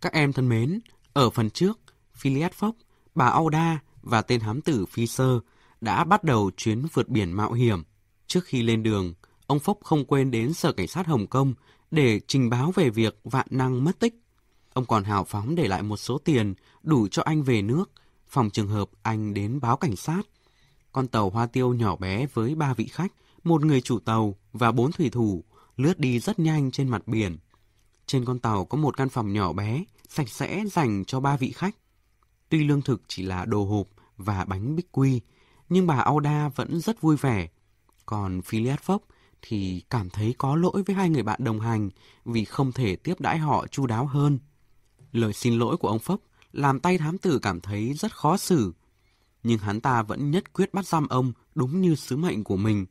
Các em thân mến, ở phần trước, Phileas Fogg, bà Auda và tên hám tử Fisher đã bắt đầu chuyến vượt biển mạo hiểm. Trước khi lên đường, ông Phúc không quên đến Sở Cảnh sát Hồng Kông để trình báo về việc vạn năng mất tích. Ông còn hào phóng để lại một số tiền đủ cho anh về nước, phòng trường hợp anh đến báo cảnh sát. Con tàu hoa tiêu nhỏ bé với ba vị khách, một người chủ tàu và bốn thủy thủ lướt đi rất nhanh trên mặt biển. Trên con tàu có một căn phòng nhỏ bé, sạch sẽ dành cho ba vị khách. Tuy lương thực chỉ là đồ hộp và bánh bích quy, nhưng bà Auda vẫn rất vui vẻ. Còn Phileas Fogg thì cảm thấy có lỗi với hai người bạn đồng hành vì không thể tiếp đãi họ chu đáo hơn. Lời xin lỗi của ông Phốc làm tay thám tử cảm thấy rất khó xử. Nhưng hắn ta vẫn nhất quyết bắt giam ông đúng như sứ mệnh của mình.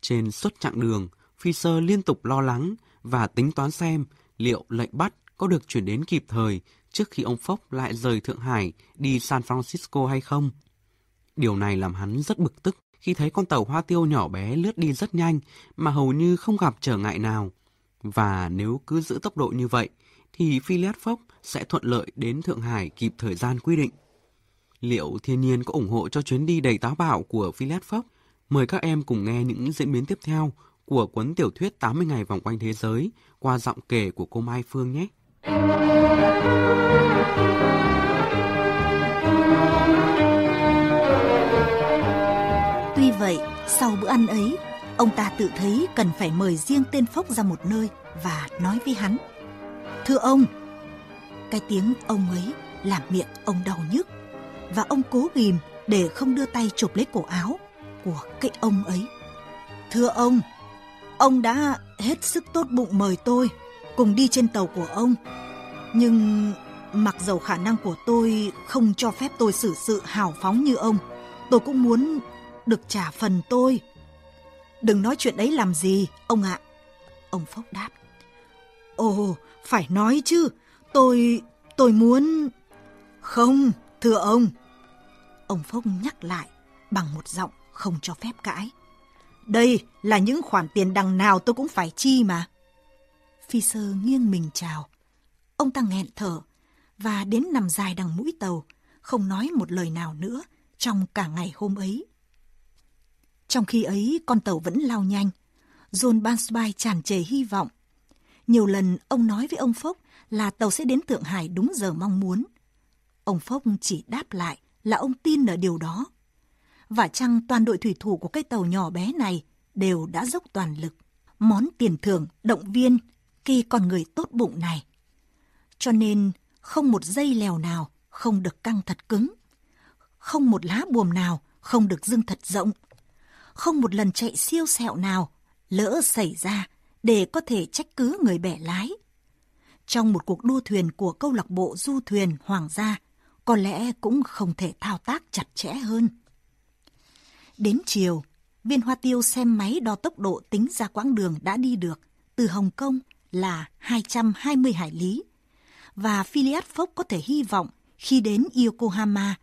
Trên suốt chặng đường, Fisher liên tục lo lắng và tính toán xem liệu lệnh bắt có được chuyển đến kịp thời trước khi ông Phốc lại rời Thượng Hải đi San Francisco hay không. Điều này làm hắn rất bực tức khi thấy con tàu hoa tiêu nhỏ bé lướt đi rất nhanh mà hầu như không gặp trở ngại nào. Và nếu cứ giữ tốc độ như vậy, thì Phileas Phốc sẽ thuận lợi đến Thượng Hải kịp thời gian quy định. Liệu thiên nhiên có ủng hộ cho chuyến đi đầy táo bạo của Phileas Phốc? Mời các em cùng nghe những diễn biến tiếp theo của cuốn tiểu thuyết 80 ngày vòng quanh thế giới qua giọng kể của cô Mai Phương nhé. Tuy vậy, sau bữa ăn ấy, ông ta tự thấy cần phải mời riêng tên Phốc ra một nơi và nói với hắn. Thưa ông, cái tiếng ông ấy làm miệng ông đau nhức và ông cố ghìm để không đưa tay chụp lấy cổ áo của cái ông ấy. Thưa ông, ông đã hết sức tốt bụng mời tôi cùng đi trên tàu của ông. Nhưng mặc dầu khả năng của tôi không cho phép tôi xử sự hào phóng như ông, tôi cũng muốn được trả phần tôi. Đừng nói chuyện đấy làm gì, ông ạ. Ông Phốc đáp. Ồ, phải nói chứ, tôi, tôi muốn... Không, thưa ông. Ông Phốc nhắc lại bằng một giọng không cho phép cãi. Đây là những khoản tiền đằng nào tôi cũng phải chi mà. Phi sơ nghiêng mình chào. Ông ta nghẹn thở và đến nằm dài đằng mũi tàu, không nói một lời nào nữa trong cả ngày hôm ấy. Trong khi ấy, con tàu vẫn lao nhanh. John Bansby tràn trề hy vọng. Nhiều lần ông nói với ông Phốc là tàu sẽ đến Thượng Hải đúng giờ mong muốn. Ông Phốc chỉ đáp lại là ông tin ở điều đó. Và chăng toàn đội thủy thủ của cái tàu nhỏ bé này đều đã dốc toàn lực. Món tiền thưởng, động viên khi con người tốt bụng này. Cho nên không một dây lèo nào không được căng thật cứng. Không một lá buồm nào không được dưng thật rộng không một lần chạy siêu sẹo nào lỡ xảy ra để có thể trách cứ người bẻ lái. Trong một cuộc đua thuyền của câu lạc bộ du thuyền Hoàng gia, có lẽ cũng không thể thao tác chặt chẽ hơn. Đến chiều, viên hoa tiêu xem máy đo tốc độ tính ra quãng đường đã đi được từ Hồng Kông là 220 hải lý. Và Phileas Phốc có thể hy vọng khi đến Yokohama,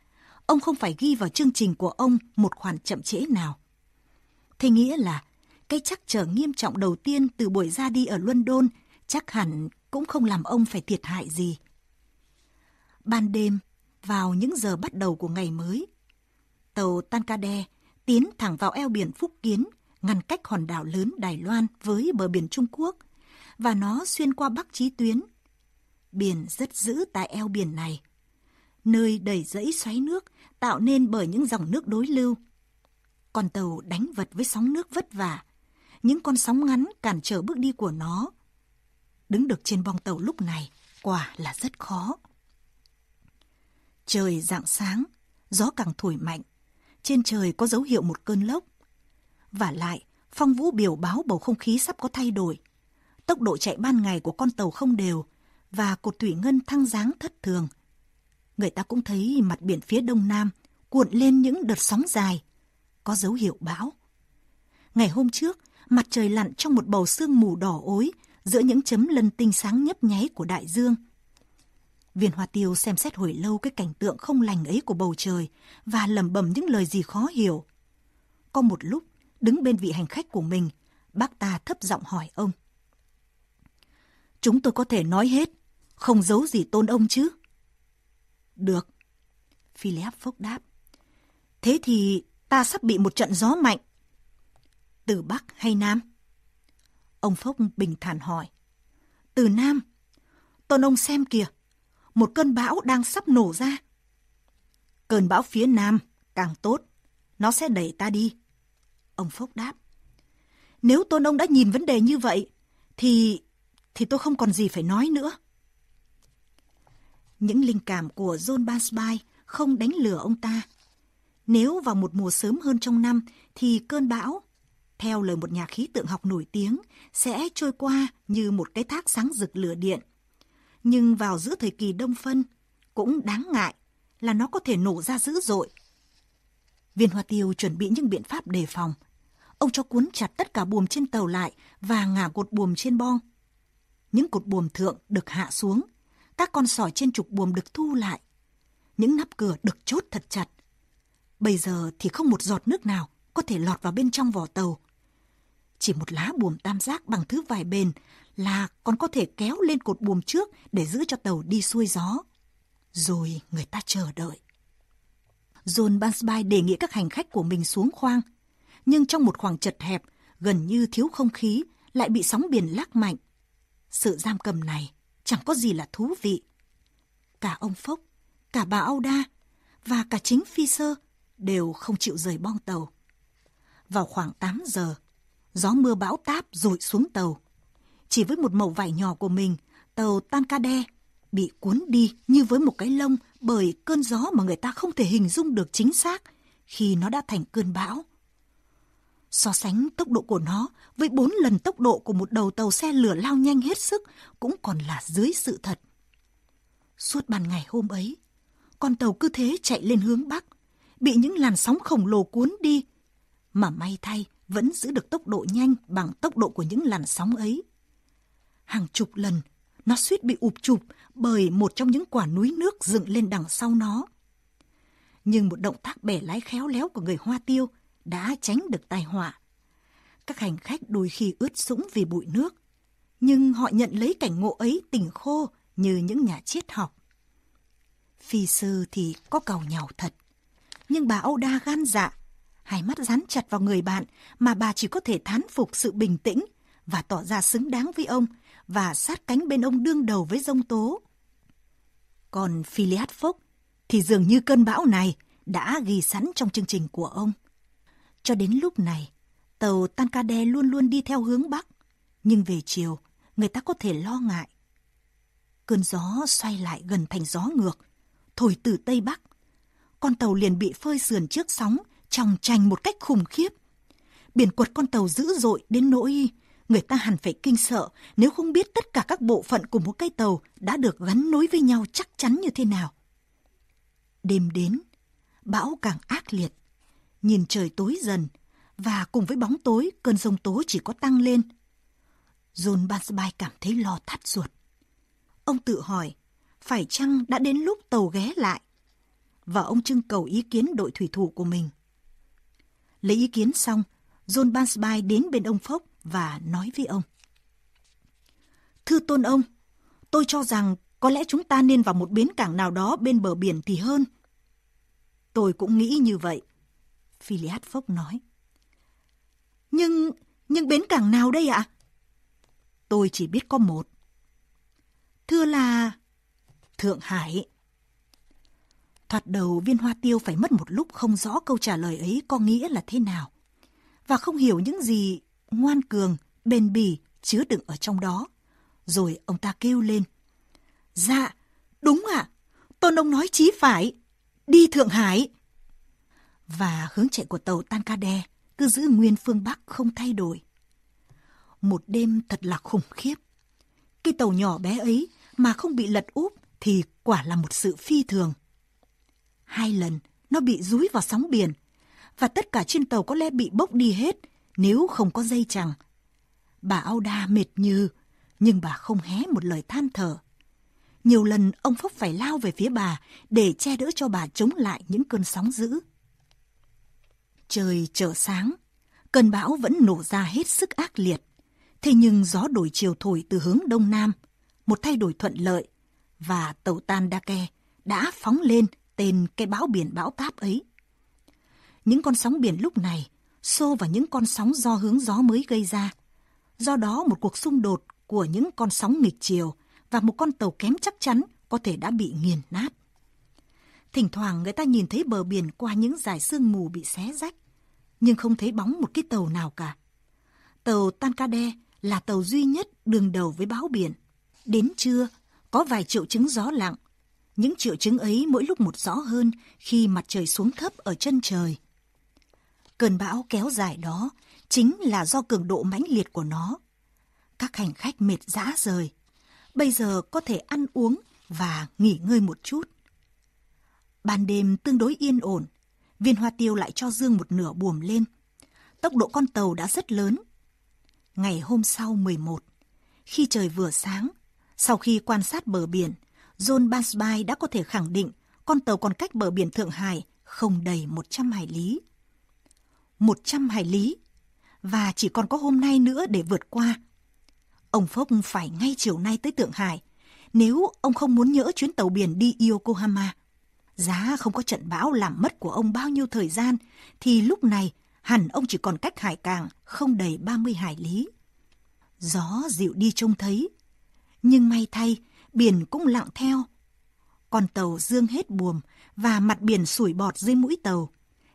ông không phải ghi vào chương trình của ông một khoản chậm trễ nào. Thế nghĩa là cái chắc trở nghiêm trọng đầu tiên từ buổi ra đi ở London chắc hẳn cũng không làm ông phải thiệt hại gì. Ban đêm, vào những giờ bắt đầu của ngày mới, tàu Tankade tiến thẳng vào eo biển Phúc Kiến, ngăn cách hòn đảo lớn Đài Loan với bờ biển Trung Quốc, và nó xuyên qua Bắc Chí Tuyến. Biển rất dữ tại eo biển này, nơi đầy rẫy xoáy nước tạo nên bởi những dòng nước đối lưu – con tàu đánh vật với sóng nước vất vả. Những con sóng ngắn cản trở bước đi của nó. Đứng được trên bong tàu lúc này quả là rất khó. Trời rạng sáng, gió càng thổi mạnh. Trên trời có dấu hiệu một cơn lốc. Và lại, phong vũ biểu báo bầu không khí sắp có thay đổi. Tốc độ chạy ban ngày của con tàu không đều và cột thủy ngân thăng dáng thất thường. Người ta cũng thấy mặt biển phía đông nam cuộn lên những đợt sóng dài có dấu hiệu bão. Ngày hôm trước, mặt trời lặn trong một bầu sương mù đỏ ối giữa những chấm lân tinh sáng nhấp nháy của đại dương. Viên hoa tiêu xem xét hồi lâu cái cảnh tượng không lành ấy của bầu trời và lẩm bẩm những lời gì khó hiểu. Có một lúc, đứng bên vị hành khách của mình, bác ta thấp giọng hỏi ông. Chúng tôi có thể nói hết, không giấu gì tôn ông chứ? Được. Philip Phốc đáp. Thế thì ta sắp bị một trận gió mạnh. Từ Bắc hay Nam? Ông Phốc bình thản hỏi. Từ Nam. Tôn ông xem kìa, một cơn bão đang sắp nổ ra. Cơn bão phía Nam càng tốt, nó sẽ đẩy ta đi. Ông phúc đáp. Nếu tôn ông đã nhìn vấn đề như vậy, thì... thì tôi không còn gì phải nói nữa. Những linh cảm của John Bansby không đánh lừa ông ta. Nếu vào một mùa sớm hơn trong năm, thì cơn bão, theo lời một nhà khí tượng học nổi tiếng, sẽ trôi qua như một cái thác sáng rực lửa điện. Nhưng vào giữa thời kỳ đông phân, cũng đáng ngại là nó có thể nổ ra dữ dội. Viên Hoa Tiêu chuẩn bị những biện pháp đề phòng. Ông cho cuốn chặt tất cả buồm trên tàu lại và ngả cột buồm trên bong. Những cột buồm thượng được hạ xuống, các con sỏi trên trục buồm được thu lại. Những nắp cửa được chốt thật chặt. Bây giờ thì không một giọt nước nào có thể lọt vào bên trong vỏ tàu. Chỉ một lá buồm tam giác bằng thứ vải bền là còn có thể kéo lên cột buồm trước để giữ cho tàu đi xuôi gió. Rồi người ta chờ đợi. John Bansby đề nghị các hành khách của mình xuống khoang. Nhưng trong một khoảng chật hẹp, gần như thiếu không khí, lại bị sóng biển lắc mạnh. Sự giam cầm này chẳng có gì là thú vị. Cả ông Phốc, cả bà Auda và cả chính Phi Sơ đều không chịu rời bong tàu. Vào khoảng 8 giờ, gió mưa bão táp rội xuống tàu. Chỉ với một mẩu vải nhỏ của mình, tàu Tankade bị cuốn đi như với một cái lông bởi cơn gió mà người ta không thể hình dung được chính xác khi nó đã thành cơn bão. So sánh tốc độ của nó với bốn lần tốc độ của một đầu tàu xe lửa lao nhanh hết sức cũng còn là dưới sự thật. Suốt ban ngày hôm ấy, con tàu cứ thế chạy lên hướng Bắc, bị những làn sóng khổng lồ cuốn đi, mà may thay vẫn giữ được tốc độ nhanh bằng tốc độ của những làn sóng ấy. Hàng chục lần, nó suýt bị ụp chụp bởi một trong những quả núi nước dựng lên đằng sau nó. Nhưng một động tác bẻ lái khéo léo của người Hoa Tiêu đã tránh được tai họa. Các hành khách đôi khi ướt sũng vì bụi nước, nhưng họ nhận lấy cảnh ngộ ấy tỉnh khô như những nhà triết học. Phi sư thì có cầu nhào thật, nhưng bà Âu Đa gan dạ, hai mắt dán chặt vào người bạn mà bà chỉ có thể thán phục sự bình tĩnh và tỏ ra xứng đáng với ông và sát cánh bên ông đương đầu với dông tố. Còn Philiad Phốc thì dường như cơn bão này đã ghi sẵn trong chương trình của ông. Cho đến lúc này, tàu Tancade luôn luôn đi theo hướng Bắc, nhưng về chiều, người ta có thể lo ngại. Cơn gió xoay lại gần thành gió ngược, thổi từ Tây Bắc. Con tàu liền bị phơi sườn trước sóng, tròng trành một cách khủng khiếp. Biển quật con tàu dữ dội đến nỗi người ta hẳn phải kinh sợ nếu không biết tất cả các bộ phận của một cây tàu đã được gắn nối với nhau chắc chắn như thế nào. Đêm đến, bão càng ác liệt, nhìn trời tối dần và cùng với bóng tối cơn giông tố chỉ có tăng lên. John Bansby cảm thấy lo thắt ruột. Ông tự hỏi, phải chăng đã đến lúc tàu ghé lại? Và ông trưng cầu ý kiến đội thủy thủ của mình. Lấy ý kiến xong, John Bansby đến bên ông Phốc và nói với ông. Thưa tôn ông, tôi cho rằng có lẽ chúng ta nên vào một bến cảng nào đó bên bờ biển thì hơn. Tôi cũng nghĩ như vậy. Philiad Phốc nói. Nhưng, nhưng bến cảng nào đây ạ? Tôi chỉ biết có một. Thưa là... Thượng Hải. Thoạt đầu viên hoa tiêu phải mất một lúc không rõ câu trả lời ấy có nghĩa là thế nào. Và không hiểu những gì ngoan cường, bền bỉ chứa đựng ở trong đó. Rồi ông ta kêu lên. Dạ, đúng ạ. À, Tôn ông nói chí phải. Đi Thượng Hải. Và hướng chạy của tàu Tankade cứ giữ nguyên phương Bắc không thay đổi. Một đêm thật là khủng khiếp. Cái tàu nhỏ bé ấy mà không bị lật úp thì quả là một sự phi thường. Hai lần nó bị rúi vào sóng biển và tất cả trên tàu có lẽ bị bốc đi hết nếu không có dây chẳng. Bà Auda mệt như, nhưng bà không hé một lời than thở. Nhiều lần ông Phúc phải lao về phía bà để che đỡ cho bà chống lại những cơn sóng dữ. Trời trở sáng, cơn bão vẫn nổ ra hết sức ác liệt. Thế nhưng gió đổi chiều thổi từ hướng đông nam, một thay đổi thuận lợi, và tàu Tan Dake đã phóng lên tên cái bão biển bão táp ấy. Những con sóng biển lúc này xô vào những con sóng do hướng gió mới gây ra. Do đó một cuộc xung đột của những con sóng nghịch chiều và một con tàu kém chắc chắn có thể đã bị nghiền nát. Thỉnh thoảng người ta nhìn thấy bờ biển qua những dải sương mù bị xé rách, nhưng không thấy bóng một cái tàu nào cả. Tàu Tancade là tàu duy nhất đường đầu với báo biển. Đến trưa, có vài triệu chứng gió lặng. Những triệu chứng ấy mỗi lúc một rõ hơn khi mặt trời xuống thấp ở chân trời. Cơn bão kéo dài đó chính là do cường độ mãnh liệt của nó. Các hành khách mệt rã rời. Bây giờ có thể ăn uống và nghỉ ngơi một chút. Ban đêm tương đối yên ổn, viên hoa tiêu lại cho dương một nửa buồm lên. Tốc độ con tàu đã rất lớn. Ngày hôm sau 11, khi trời vừa sáng, sau khi quan sát bờ biển, John Bansby đã có thể khẳng định con tàu còn cách bờ biển Thượng Hải không đầy 100 hải lý. 100 hải lý, và chỉ còn có hôm nay nữa để vượt qua. Ông Phốc phải ngay chiều nay tới Thượng Hải, nếu ông không muốn nhỡ chuyến tàu biển đi Yokohama. Giá không có trận bão làm mất của ông bao nhiêu thời gian, thì lúc này hẳn ông chỉ còn cách hải cảng không đầy 30 hải lý. Gió dịu đi trông thấy, nhưng may thay, biển cũng lặng theo. Con tàu dương hết buồm và mặt biển sủi bọt dưới mũi tàu.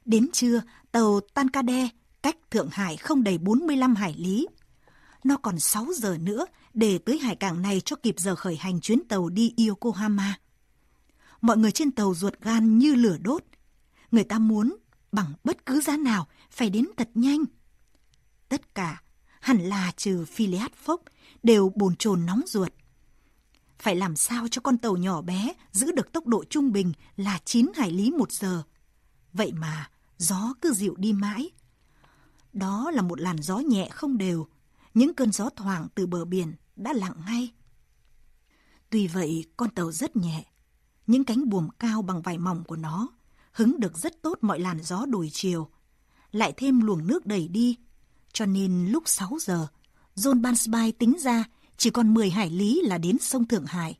Đến trưa, tàu Tankade cách Thượng Hải không đầy 45 hải lý. Nó còn 6 giờ nữa để tới hải cảng này cho kịp giờ khởi hành chuyến tàu đi Yokohama. Mọi người trên tàu ruột gan như lửa đốt. Người ta muốn bằng bất cứ giá nào phải đến thật nhanh. Tất cả, hẳn là trừ Phileas Fogg, đều bồn chồn nóng ruột. Phải làm sao cho con tàu nhỏ bé giữ được tốc độ trung bình là 9 hải lý một giờ. Vậy mà, gió cứ dịu đi mãi. Đó là một làn gió nhẹ không đều, những cơn gió thoảng từ bờ biển đã lặng ngay. Tuy vậy, con tàu rất nhẹ. Những cánh buồm cao bằng vải mỏng của nó hứng được rất tốt mọi làn gió đổi chiều. Lại thêm luồng nước đẩy đi. Cho nên lúc 6 giờ, John Bansby tính ra chỉ còn 10 hải lý là đến sông Thượng Hải.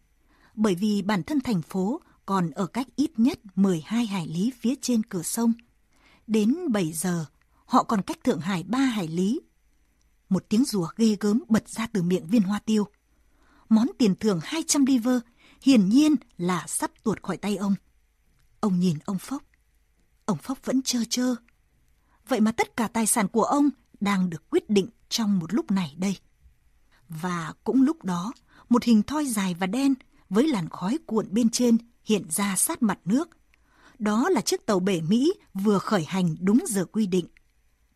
Bởi vì bản thân thành phố còn ở cách ít nhất 12 hải lý phía trên cửa sông. Đến 7 giờ, họ còn cách Thượng Hải 3 hải lý. Một tiếng rùa ghê gớm bật ra từ miệng viên hoa tiêu. Món tiền thưởng 200 liver hiển nhiên là sắp tuột khỏi tay ông. Ông nhìn ông Phốc. Ông Phốc vẫn chơ chơ. Vậy mà tất cả tài sản của ông đang được quyết định trong một lúc này đây. Và cũng lúc đó, một hình thoi dài và đen với làn khói cuộn bên trên hiện ra sát mặt nước. Đó là chiếc tàu bể Mỹ vừa khởi hành đúng giờ quy định.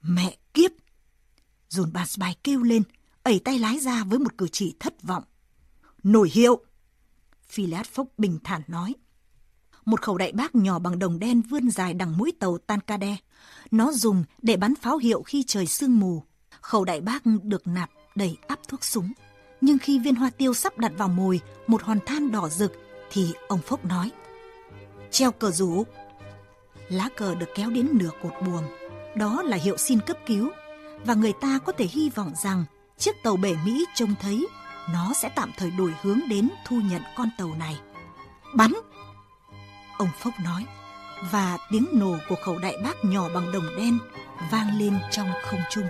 Mẹ kiếp! Dồn Bansby kêu lên, ẩy tay lái ra với một cử chỉ thất vọng. Nổi hiệu! Phileas Fogg bình thản nói. Một khẩu đại bác nhỏ bằng đồng đen vươn dài đằng mũi tàu Tancade. Nó dùng để bắn pháo hiệu khi trời sương mù. Khẩu đại bác được nạp đầy áp thuốc súng. Nhưng khi viên hoa tiêu sắp đặt vào mồi một hòn than đỏ rực thì ông Phúc nói. Treo cờ rủ. Lá cờ được kéo đến nửa cột buồm. Đó là hiệu xin cấp cứu. Và người ta có thể hy vọng rằng chiếc tàu bể Mỹ trông thấy nó sẽ tạm thời đổi hướng đến thu nhận con tàu này. Bắn! Ông Phúc nói, và tiếng nổ của khẩu đại bác nhỏ bằng đồng đen vang lên trong không trung.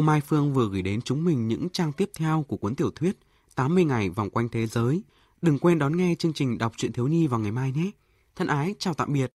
Cô Mai Phương vừa gửi đến chúng mình những trang tiếp theo của cuốn tiểu thuyết 80 ngày vòng quanh thế giới. Đừng quên đón nghe chương trình đọc truyện thiếu nhi vào ngày mai nhé. Thân ái, chào tạm biệt.